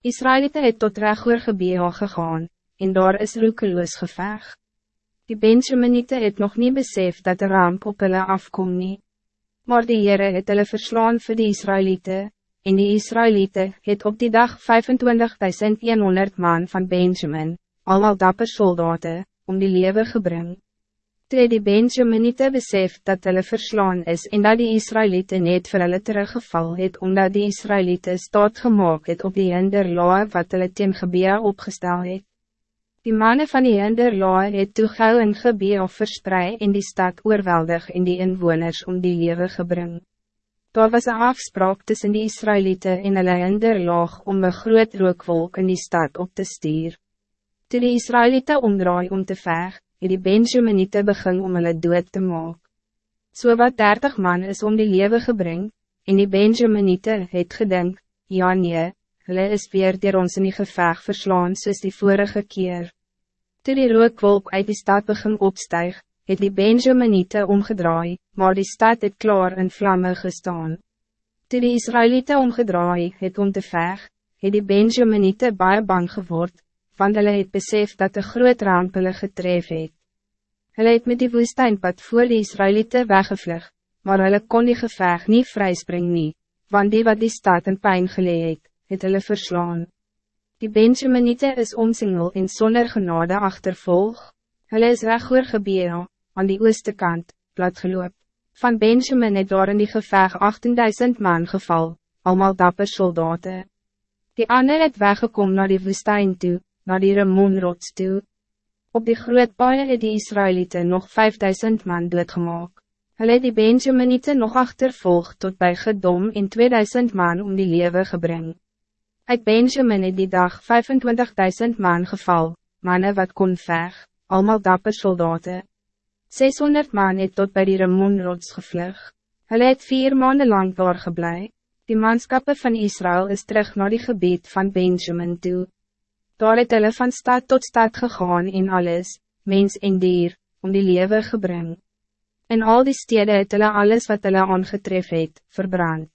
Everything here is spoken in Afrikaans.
Israëlieten het tot regoor gebeel gegaan, en daar is roekeloos geveg. Die Benjaminite het nog niet besef dat de ramp op hulle afkom nie. Maar die Heere het hulle verslaan vir die Israëlieten, en die Israëlieten het op die dag 25.100 man van Benjamin, allemaal dapper soldaten, om die lewe gebring. Toe die Benjaminite besef dat hulle verslaan is en dat die Israëlieten net vir hulle teruggeval het omdat die Israëlieten staat gemaakt het op die hinderlaar wat hulle teen gebea opgestel het. Die mannen van die hinderlaar het toe gauw in gebea verspreid in die stad oorweldig en die inwoners om die lewe gebring. Daar was een afspraak tussen die Israëlieten en hulle hinderlaag om een groot rookwolk in die stad op te stuur. Toe die Israëlieten omdraai om te vechten, het die Benjaminite begin om hulle dood te maak. So wat dertig man is om die lewe gebring, en die Benjaminite het gedink, ja nee, hulle is weer dier ons in die geveg verslaan soos die vorige keer. Toe die rookwolk uit die stad begin opstijg, het die Benjaminite omgedraai, maar die stad het klaar in vlammen gestaan. Toe die Israëlieten omgedraai het om te veg, het die Benjaminite baie bang geword, want hulle het besef dat de groot ramp hulle getref het. Hulle het met die woestijnpad voor die Israëlieten weggevlug, maar hulle kon die geveg niet vryspring nie, want die wat die stad in pijn geleid het, het hulle verslaan. Die Benjaminite is omsingel en zonder genade achtervolg, hulle is regoor gebeel, aan die ooste kant, plat geloop. Van Benjamin het daar in die geveg 18.000 man geval, allemaal dapper soldaten. Die ander het weggekom naar die woestijn toe, naar die Ramonrots toe. Op die groot baie het die Israëlieten nog 5000 man doodgemaak. Hulle het die Benjaminite nog achtervolg tot bij Gedom in 2000 man om die lewe gebring. Uit Benjamin het die dag 25.000 man geval, mannen wat kon veg, allemaal dapper soldaten. 600 man het tot bij die Ramonrots gevlug. Hulle het vier maanden lang doorgeblij. Die manskappen van Israël is terug naar die gebied van Benjamin toe. Daar het hulle van stad tot stad gegaan in alles, mens en dier, om die lewe gebring. In al die steden het hulle alles wat hulle aangetref het, verbrand.